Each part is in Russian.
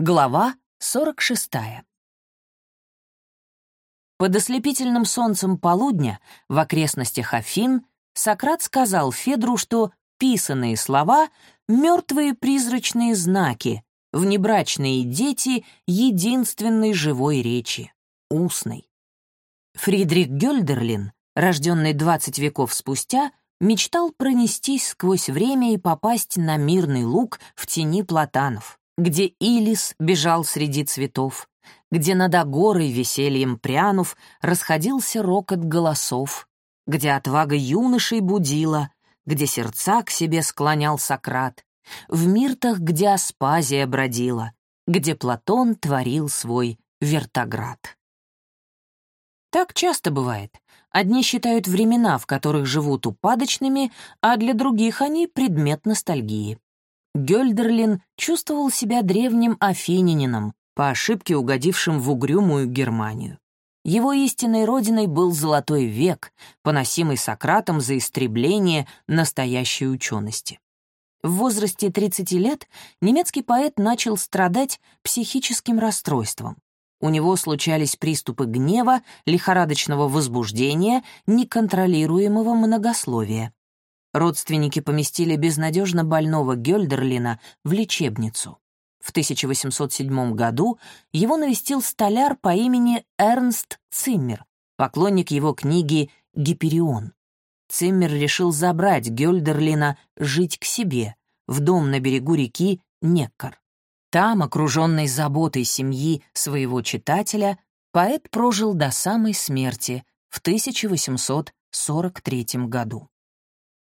Глава 46. Под ослепительным солнцем полудня в окрестностях Афин Сократ сказал Федру, что писанные слова — мертвые призрачные знаки, внебрачные дети единственной живой речи — устной. Фридрих Гёльдерлин, рожденный 20 веков спустя, мечтал пронестись сквозь время и попасть на мирный луг в тени платанов где Илис бежал среди цветов, где над огорой весельем прянув расходился рокот голосов, где отвага юношей будила, где сердца к себе склонял Сократ, в миртах, где Аспазия бродила, где Платон творил свой вертоград. Так часто бывает. Одни считают времена, в которых живут упадочными, а для других они — предмет ностальгии. Гёльдерлин чувствовал себя древним афинянином, по ошибке угодившим в угрюмую Германию. Его истинной родиной был Золотой век, поносимый Сократом за истребление настоящей учености. В возрасте 30 лет немецкий поэт начал страдать психическим расстройством. У него случались приступы гнева, лихорадочного возбуждения, неконтролируемого многословия родственники поместили безнадежно больного Гёльдерлина в лечебницу. В 1807 году его навестил столяр по имени Эрнст Циммер, поклонник его книги «Гиперион». Циммер решил забрать Гёльдерлина жить к себе, в дом на берегу реки Неккар. Там, окруженный заботой семьи своего читателя, поэт прожил до самой смерти в 1843 году.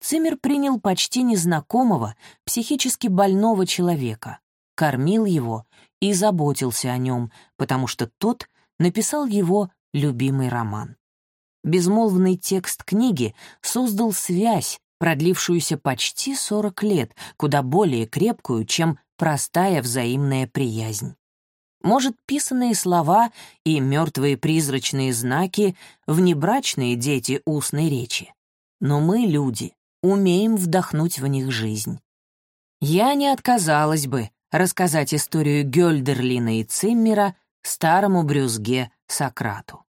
Циммер принял почти незнакомого, психически больного человека, кормил его и заботился о нем, потому что тот написал его любимый роман. Безмолвный текст книги создал связь, продлившуюся почти 40 лет, куда более крепкую, чем простая взаимная приязнь. Может, писанные слова и мертвые призрачные знаки — внебрачные дети устной речи. Но мы, люди, умеем вдохнуть в них жизнь. Я не отказалась бы рассказать историю Гёльдерлина и Циммера старому брюзге Сократу.